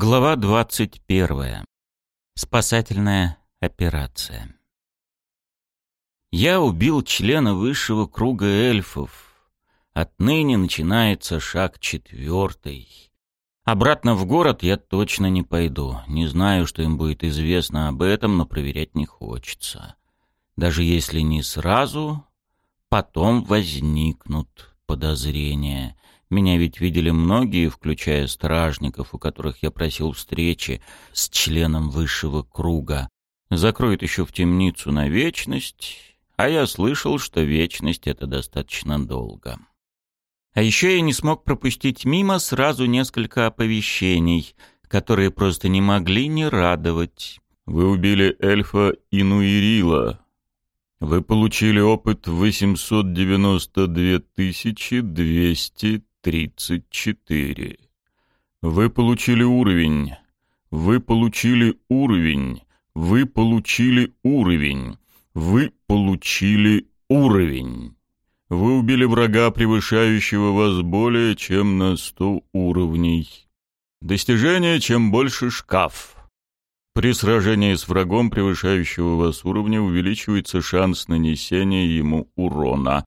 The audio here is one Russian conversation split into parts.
Глава 21. Спасательная операция. Я убил члена высшего круга эльфов. Отныне начинается шаг четвертый. Обратно в город я точно не пойду. Не знаю, что им будет известно об этом, но проверять не хочется. Даже если не сразу, потом возникнут подозрения. Меня ведь видели многие, включая стражников, у которых я просил встречи с членом высшего круга. Закроют еще в темницу на вечность, а я слышал, что вечность — это достаточно долго. А еще я не смог пропустить мимо сразу несколько оповещений, которые просто не могли не радовать. «Вы убили эльфа Инуирила. Вы получили опыт 892 200 34. Вы получили уровень. Вы получили уровень. Вы получили уровень. Вы получили уровень. Вы убили врага, превышающего вас более чем на 100 уровней. Достижение чем больше шкаф. При сражении с врагом, превышающего вас уровня, увеличивается шанс нанесения ему урона.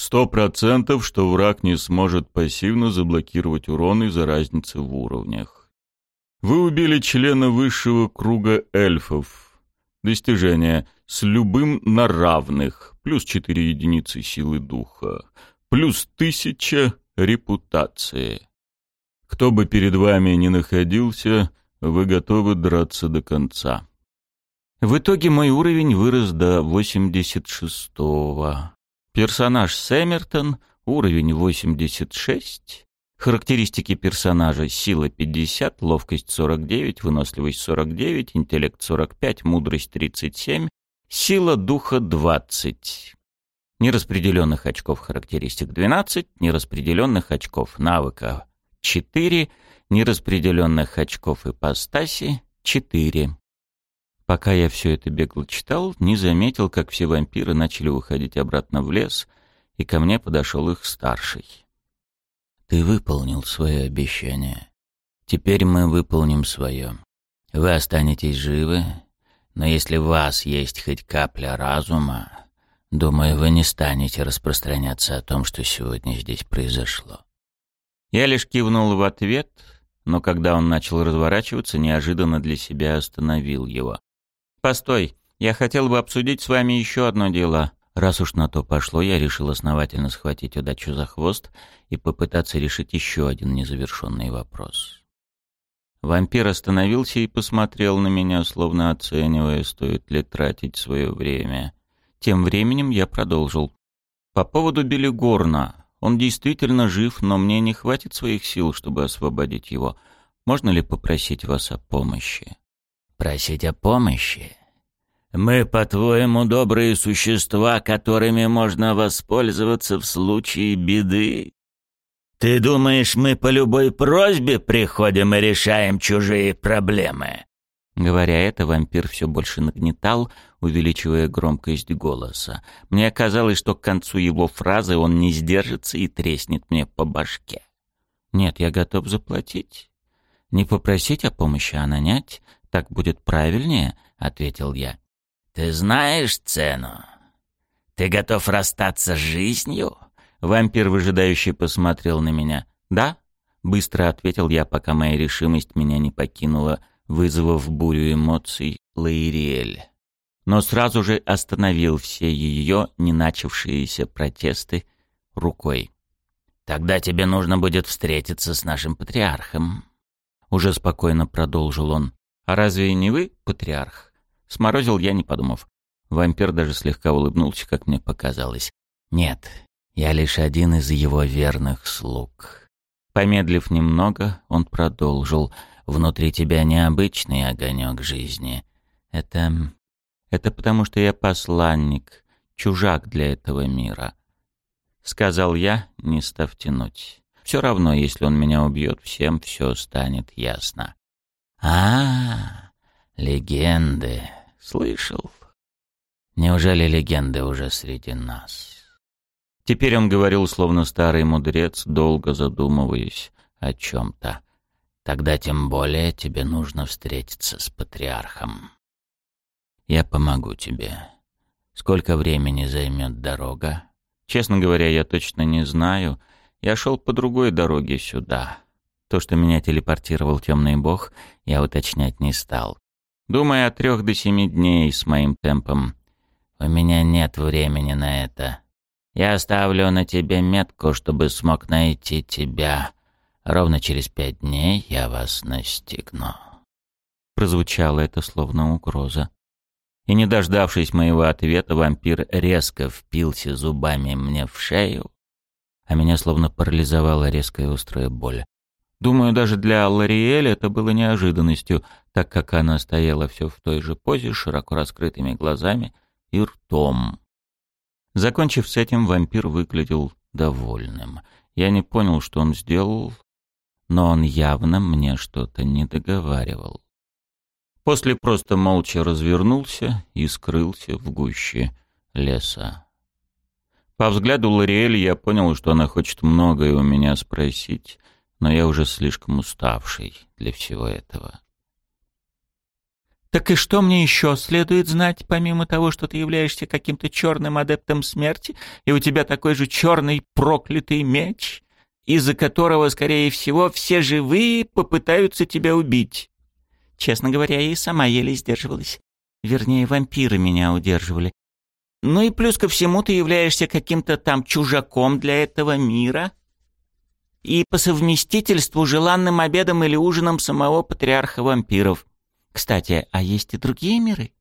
Сто процентов, что враг не сможет пассивно заблокировать урон из-за разницы в уровнях. Вы убили члена высшего круга эльфов. Достижение. С любым на равных. Плюс 4 единицы силы духа. Плюс 1000 репутации. Кто бы перед вами ни находился, вы готовы драться до конца. В итоге мой уровень вырос до 86-го. Персонаж Сэмертон, уровень 86. Характеристики персонажа: сила 50, ловкость 49, выносливость 49, интеллект 45, мудрость 37, сила духа 20. Нераспределенных очков характеристик 12, нераспределенных очков навыка 4, нераспределенных очков ипостаси 4. Пока я все это бегло читал, не заметил, как все вампиры начали уходить обратно в лес, и ко мне подошел их старший. «Ты выполнил свое обещание. Теперь мы выполним свое. Вы останетесь живы, но если в вас есть хоть капля разума, думаю, вы не станете распространяться о том, что сегодня здесь произошло». Я лишь кивнул в ответ, но когда он начал разворачиваться, неожиданно для себя остановил его. «Постой, я хотел бы обсудить с вами еще одно дело». Раз уж на то пошло, я решил основательно схватить удачу за хвост и попытаться решить еще один незавершенный вопрос. Вампир остановился и посмотрел на меня, словно оценивая, стоит ли тратить свое время. Тем временем я продолжил. «По поводу Белигорна. Он действительно жив, но мне не хватит своих сил, чтобы освободить его. Можно ли попросить вас о помощи?» Просить о помощи? Мы, по-твоему, добрые существа, которыми можно воспользоваться в случае беды? Ты думаешь, мы по любой просьбе приходим и решаем чужие проблемы?» Говоря это, вампир все больше нагнетал, увеличивая громкость голоса. Мне казалось, что к концу его фразы он не сдержится и треснет мне по башке. «Нет, я готов заплатить. Не попросить о помощи, а нанять так будет правильнее», — ответил я. «Ты знаешь цену? Ты готов расстаться с жизнью?» Вампир выжидающий посмотрел на меня. «Да?» — быстро ответил я, пока моя решимость меня не покинула, вызвав бурю эмоций Лаириэль. Но сразу же остановил все ее не начавшиеся протесты рукой. «Тогда тебе нужно будет встретиться с нашим патриархом», — уже спокойно продолжил он. «А разве не вы патриарх?» Сморозил я, не подумав. Вампир даже слегка улыбнулся, как мне показалось. «Нет, я лишь один из его верных слуг». Помедлив немного, он продолжил. «Внутри тебя необычный огонек жизни. Это... это потому, что я посланник, чужак для этого мира». Сказал я, не став тянуть. Все равно, если он меня убьет, всем все станет ясно. А, легенды. Слышал. Неужели легенды уже среди нас? Теперь он говорил, словно старый мудрец, долго задумываясь о чем-то. Тогда тем более тебе нужно встретиться с патриархом. Я помогу тебе. Сколько времени займет дорога? Честно говоря, я точно не знаю. Я шел по другой дороге сюда. То, что меня телепортировал темный бог, я уточнять не стал. Думаю, от трех до семи дней с моим темпом. У меня нет времени на это. Я оставлю на тебе метку, чтобы смог найти тебя. Ровно через пять дней я вас настигну. Прозвучало это словно угроза. И не дождавшись моего ответа, вампир резко впился зубами мне в шею, а меня словно парализовала резкая острая боль. Думаю, даже для Лариэль это было неожиданностью, так как она стояла все в той же позе, широко раскрытыми глазами и ртом. Закончив с этим, вампир выглядел довольным. Я не понял, что он сделал, но он явно мне что-то не договаривал. После просто молча развернулся и скрылся в гуще леса. По взгляду Лориэль я понял, что она хочет многое у меня спросить, но я уже слишком уставший для всего этого. «Так и что мне еще следует знать, помимо того, что ты являешься каким-то черным адептом смерти, и у тебя такой же черный проклятый меч, из-за которого, скорее всего, все живые попытаются тебя убить?» Честно говоря, я и сама еле сдерживалась. Вернее, вампиры меня удерживали. Ну и плюс ко всему ты являешься каким-то там чужаком для этого мира, и по совместительству желанным обедом или ужином самого патриарха вампиров. Кстати, а есть и другие миры?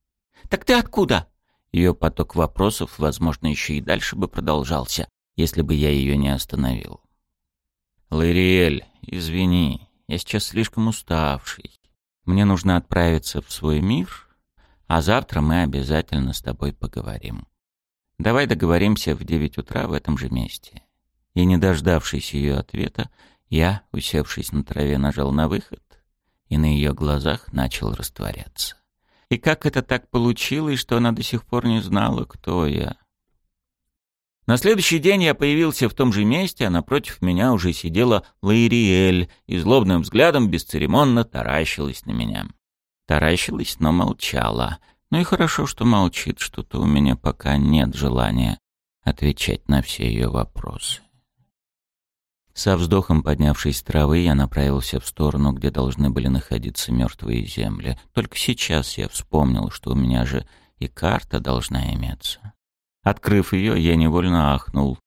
Так ты откуда? Ее поток вопросов, возможно, еще и дальше бы продолжался, если бы я ее не остановил. Лариэль, извини, я сейчас слишком уставший. Мне нужно отправиться в свой мир, а завтра мы обязательно с тобой поговорим. Давай договоримся в девять утра в этом же месте и, не дождавшись ее ответа, я, усевшись на траве, нажал на выход и на ее глазах начал растворяться. И как это так получилось, что она до сих пор не знала, кто я? На следующий день я появился в том же месте, а напротив меня уже сидела Лаириэль и злобным взглядом бесцеремонно таращилась на меня. Таращилась, но молчала. Ну и хорошо, что молчит, что-то у меня пока нет желания отвечать на все ее вопросы. Со вздохом поднявшись с травы, я направился в сторону, где должны были находиться мертвые земли. Только сейчас я вспомнил, что у меня же и карта должна иметься. Открыв ее, я невольно ахнул.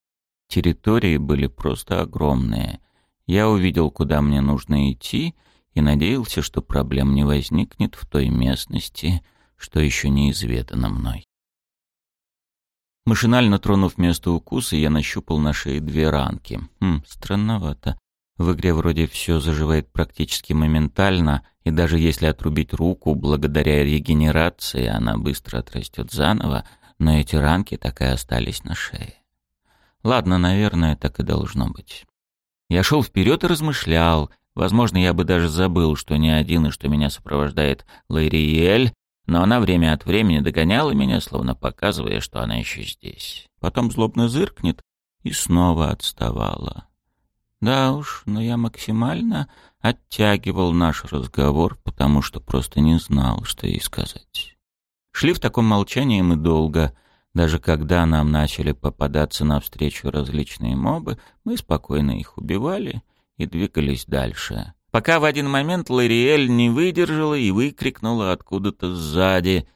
Территории были просто огромные. Я увидел, куда мне нужно идти, и надеялся, что проблем не возникнет в той местности, что еще не изведано мной. Машинально тронув место укуса, я нащупал на шее две ранки. Хм, странновато. В игре вроде все заживает практически моментально, и даже если отрубить руку, благодаря регенерации она быстро отрастет заново, но эти ранки так и остались на шее. Ладно, наверное, так и должно быть. Я шел вперед и размышлял. Возможно, я бы даже забыл, что не один и что меня сопровождает Лайриэль, но она время от времени догоняла меня, словно показывая, что она еще здесь. Потом злобно зыркнет и снова отставала. Да уж, но я максимально оттягивал наш разговор, потому что просто не знал, что ей сказать. Шли в таком молчании мы долго. Даже когда нам начали попадаться навстречу различные мобы, мы спокойно их убивали и двигались дальше пока в один момент Лариэль не выдержала и выкрикнула откуда-то сзади.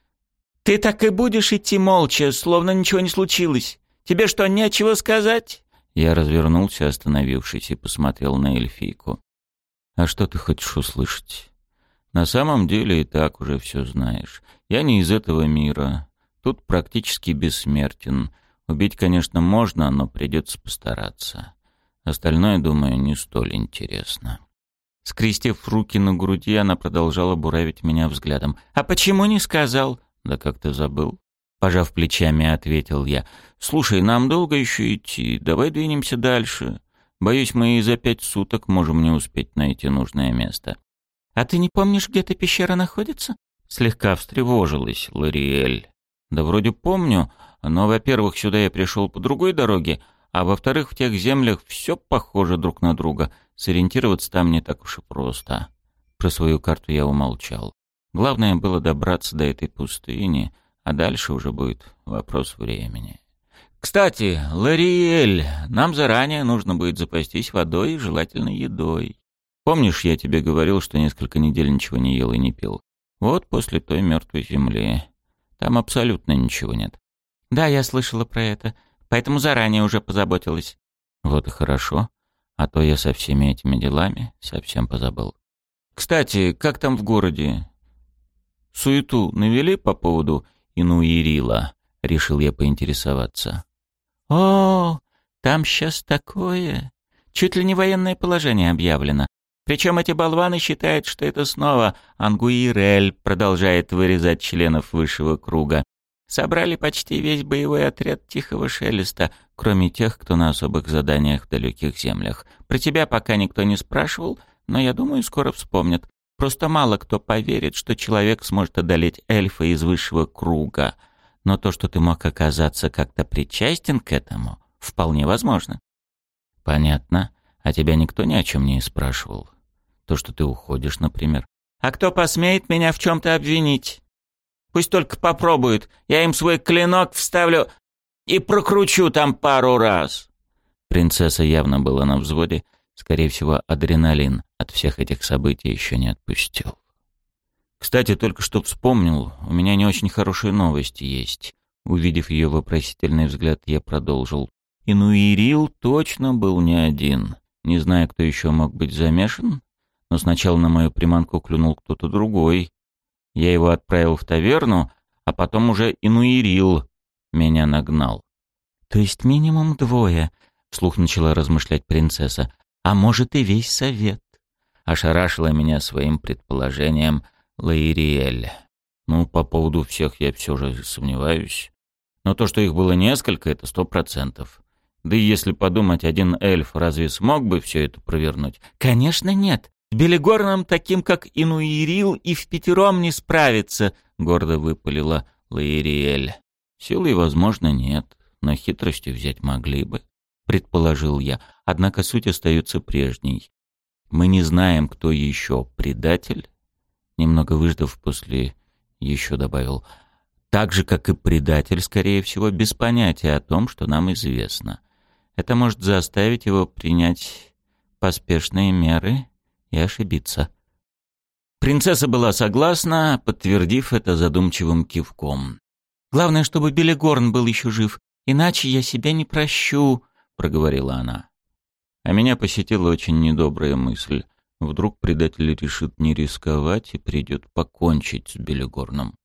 «Ты так и будешь идти молча, словно ничего не случилось? Тебе что, нечего сказать?» Я развернулся, остановившись, и посмотрел на эльфийку. «А что ты хочешь услышать?» «На самом деле и так уже все знаешь. Я не из этого мира. Тут практически бессмертен. Убить, конечно, можно, но придется постараться. Остальное, думаю, не столь интересно». Скрестив руки на груди, она продолжала буравить меня взглядом. «А почему не сказал?» «Да как ты забыл?» Пожав плечами, ответил я. «Слушай, нам долго еще идти. Давай двинемся дальше. Боюсь, мы и за пять суток можем не успеть найти нужное место». «А ты не помнишь, где эта пещера находится?» Слегка встревожилась Лориэль. «Да вроде помню, но, во-первых, сюда я пришел по другой дороге, а во-вторых, в тех землях все похоже друг на друга. Сориентироваться там не так уж и просто. Про свою карту я умолчал. Главное было добраться до этой пустыни, а дальше уже будет вопрос времени. Кстати, Лариэль, нам заранее нужно будет запастись водой и желательно едой. Помнишь, я тебе говорил, что несколько недель ничего не ел и не пил? Вот после той мертвой земли. Там абсолютно ничего нет. Да, я слышала про это, поэтому заранее уже позаботилась. Вот и хорошо, а то я со всеми этими делами совсем позабыл. Кстати, как там в городе? Суету навели по поводу Инуирила? Решил я поинтересоваться. О, там сейчас такое. Чуть ли не военное положение объявлено. Причем эти болваны считают, что это снова Ангуирель продолжает вырезать членов высшего круга. Собрали почти весь боевой отряд Тихого Шелеста, кроме тех, кто на особых заданиях в далеких землях. Про тебя пока никто не спрашивал, но я думаю, скоро вспомнят. Просто мало кто поверит, что человек сможет одолеть эльфа из высшего круга. Но то, что ты мог оказаться как-то причастен к этому, вполне возможно. Понятно. А тебя никто ни о чем не спрашивал. То, что ты уходишь, например. А кто посмеет меня в чем-то обвинить? Пусть только попробуют. Я им свой клинок вставлю и прокручу там пару раз. Принцесса явно была на взводе. Скорее всего, адреналин от всех этих событий еще не отпустил. Кстати, только что вспомнил, у меня не очень хорошие новости есть. Увидев ее вопросительный взгляд, я продолжил. Инуирил точно был не один. Не знаю, кто еще мог быть замешан, но сначала на мою приманку клюнул кто-то другой. Я его отправил в таверну, а потом уже инуирил. Меня нагнал. «То есть минимум двое», — вслух начала размышлять принцесса. «А может и весь совет». Ошарашила меня своим предположением Лаириэль. Ну, по поводу всех я все же сомневаюсь. Но то, что их было несколько, это сто процентов. Да и если подумать, один эльф разве смог бы все это провернуть? Конечно, нет. Белигорным таким, как Инуирил, и в пятером не справится, — гордо выпалила Лаириэль. Силы, возможно, нет, но хитростью взять могли бы, — предположил я. Однако суть остается прежней. Мы не знаем, кто еще предатель. Немного выждав после, еще добавил. Так же, как и предатель, скорее всего, без понятия о том, что нам известно. Это может заставить его принять поспешные меры и ошибиться. Принцесса была согласна, подтвердив это задумчивым кивком. «Главное, чтобы Белигорн был еще жив, иначе я себя не прощу», — проговорила она. А меня посетила очень недобрая мысль. Вдруг предатель решит не рисковать и придет покончить с Белигорном.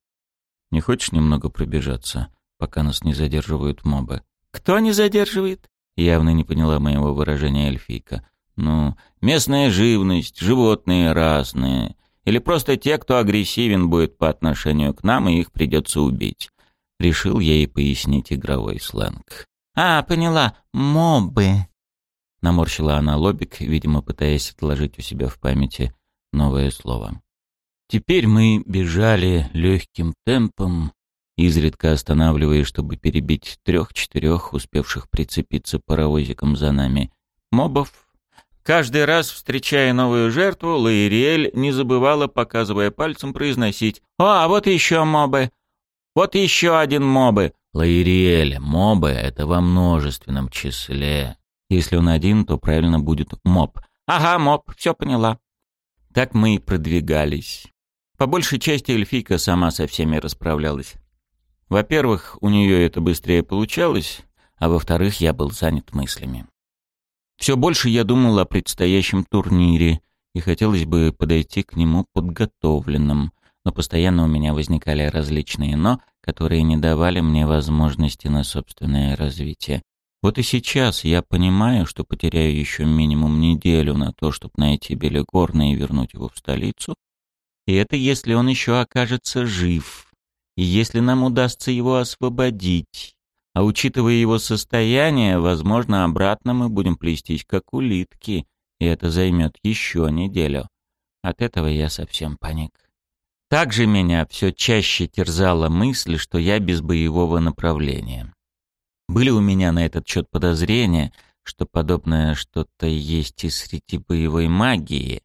«Не хочешь немного пробежаться, пока нас не задерживают мобы?» «Кто не задерживает?» Явно не поняла моего выражения эльфийка. Ну, местная живность, животные разные. Или просто те, кто агрессивен будет по отношению к нам, и их придется убить. Решил ей пояснить игровой сленг. «А, поняла. Мобы». Наморщила она лобик, видимо, пытаясь отложить у себя в памяти новое слово. Теперь мы бежали легким темпом, изредка останавливаясь, чтобы перебить трех-четырех успевших прицепиться паровозиком за нами мобов Каждый раз, встречая новую жертву, Лаириэль не забывала, показывая пальцем, произносить «О, а вот еще мобы! Вот еще один мобы!» Лаириэль, мобы — это во множественном числе. Если он один, то правильно будет моб. «Ага, моб, все поняла». Так мы и продвигались. По большей части эльфийка сама со всеми расправлялась. Во-первых, у нее это быстрее получалось, а во-вторых, я был занят мыслями. Все больше я думал о предстоящем турнире, и хотелось бы подойти к нему подготовленным, но постоянно у меня возникали различные «но», которые не давали мне возможности на собственное развитие. Вот и сейчас я понимаю, что потеряю еще минимум неделю на то, чтобы найти Белигорна и вернуть его в столицу. И это если он еще окажется жив, и если нам удастся его освободить. А учитывая его состояние, возможно, обратно мы будем плестись как улитки, и это займет еще неделю. От этого я совсем паник. Также меня все чаще терзала мысль, что я без боевого направления. Были у меня на этот счет подозрения, что подобное что-то есть и среди боевой магии,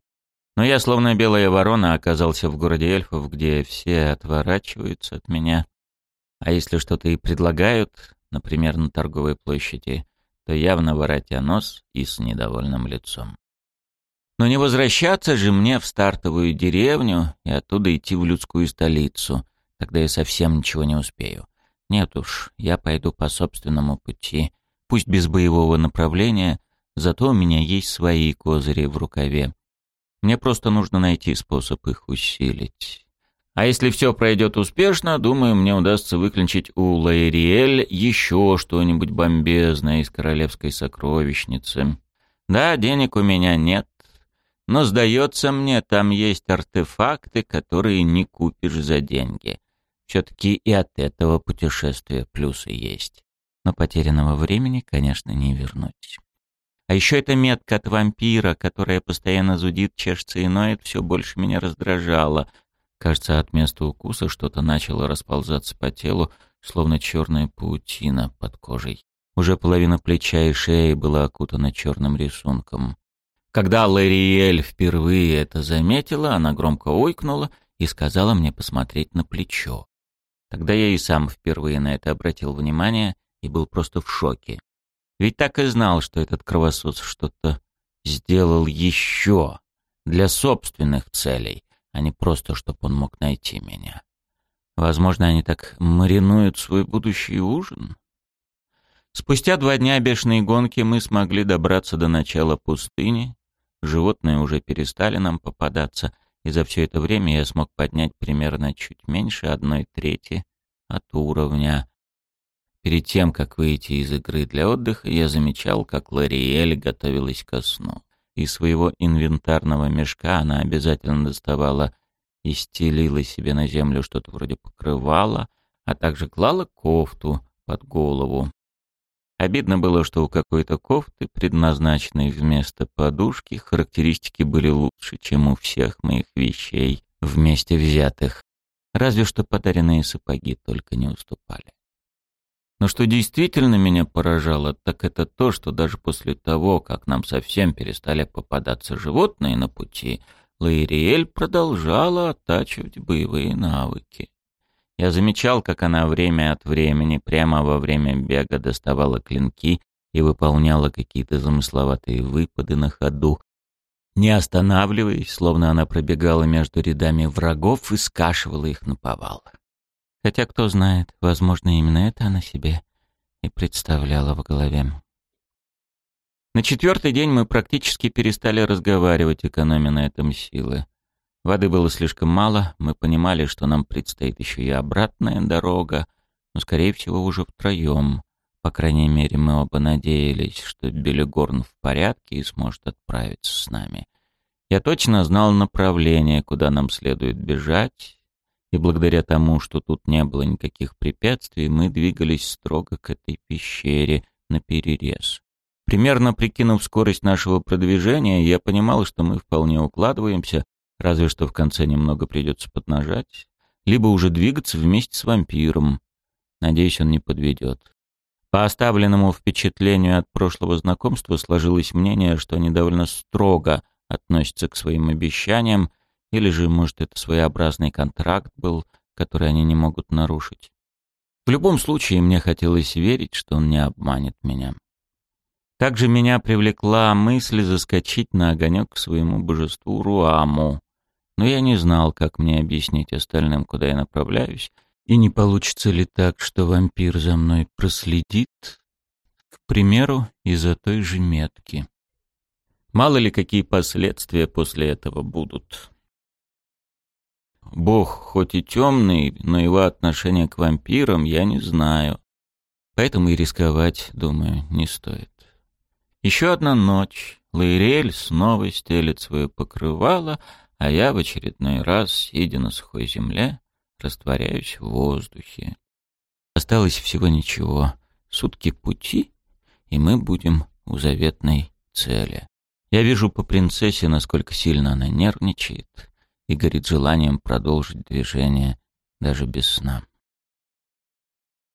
Но я, словно белая ворона, оказался в городе эльфов, где все отворачиваются от меня. А если что-то и предлагают, например, на торговой площади, то явно воротя нос и с недовольным лицом. Но не возвращаться же мне в стартовую деревню и оттуда идти в людскую столицу. Тогда я совсем ничего не успею. Нет уж, я пойду по собственному пути. Пусть без боевого направления, зато у меня есть свои козыри в рукаве. Мне просто нужно найти способ их усилить. А если все пройдет успешно, думаю, мне удастся выключить у Лаэриэль еще что-нибудь бомбезное из королевской сокровищницы. Да, денег у меня нет, но, сдается мне, там есть артефакты, которые не купишь за деньги. Все-таки и от этого путешествия плюсы есть. Но потерянного времени, конечно, не вернуть. А еще эта метка от вампира, которая постоянно зудит, чешется и ноет, все больше меня раздражала. Кажется, от места укуса что-то начало расползаться по телу, словно черная паутина под кожей. Уже половина плеча и шеи была окутана черным рисунком. Когда Лариэль впервые это заметила, она громко ойкнула и сказала мне посмотреть на плечо. Тогда я и сам впервые на это обратил внимание и был просто в шоке. Ведь так и знал, что этот кровосос что-то сделал еще для собственных целей, а не просто, чтобы он мог найти меня. Возможно, они так маринуют свой будущий ужин? Спустя два дня бешеной гонки мы смогли добраться до начала пустыни, Животные уже перестали нам попадаться, и за все это время я смог поднять примерно чуть меньше одной трети от уровня. Перед тем, как выйти из игры для отдыха, я замечал, как Лариэль готовилась ко сну. Из своего инвентарного мешка она обязательно доставала и стелила себе на землю что-то вроде покрывала, а также клала кофту под голову. Обидно было, что у какой-то кофты, предназначенной вместо подушки, характеристики были лучше, чем у всех моих вещей вместе взятых. Разве что подаренные сапоги только не уступали. Но что действительно меня поражало, так это то, что даже после того, как нам совсем перестали попадаться животные на пути, Лаириэль продолжала оттачивать боевые навыки. Я замечал, как она время от времени, прямо во время бега, доставала клинки и выполняла какие-то замысловатые выпады на ходу, не останавливаясь, словно она пробегала между рядами врагов и скашивала их на повал. Хотя, кто знает, возможно, именно это она себе и представляла в голове. На четвертый день мы практически перестали разговаривать, экономя на этом силы. Воды было слишком мало, мы понимали, что нам предстоит еще и обратная дорога, но, скорее всего, уже втроем. По крайней мере, мы оба надеялись, что Белигорн в порядке и сможет отправиться с нами. Я точно знал направление, куда нам следует бежать, и благодаря тому, что тут не было никаких препятствий, мы двигались строго к этой пещере на перерез. Примерно прикинув скорость нашего продвижения, я понимал, что мы вполне укладываемся Разве что в конце немного придется поднажать. Либо уже двигаться вместе с вампиром. Надеюсь, он не подведет. По оставленному впечатлению от прошлого знакомства сложилось мнение, что они довольно строго относятся к своим обещаниям, или же, может, это своеобразный контракт был, который они не могут нарушить. В любом случае, мне хотелось верить, что он не обманет меня. Также меня привлекла мысль заскочить на огонек к своему божеству Руаму, но я не знал, как мне объяснить остальным, куда я направляюсь, и не получится ли так, что вампир за мной проследит, к примеру, из-за той же метки. Мало ли какие последствия после этого будут. Бог хоть и темный, но его отношение к вампирам я не знаю. Поэтому и рисковать, думаю, не стоит. Еще одна ночь. Лаирель снова стелит свое покрывало, а я в очередной раз, сидя на сухой земле, растворяюсь в воздухе. Осталось всего ничего. Сутки пути, и мы будем у заветной цели. Я вижу по принцессе, насколько сильно она нервничает и горит желанием продолжить движение даже без сна.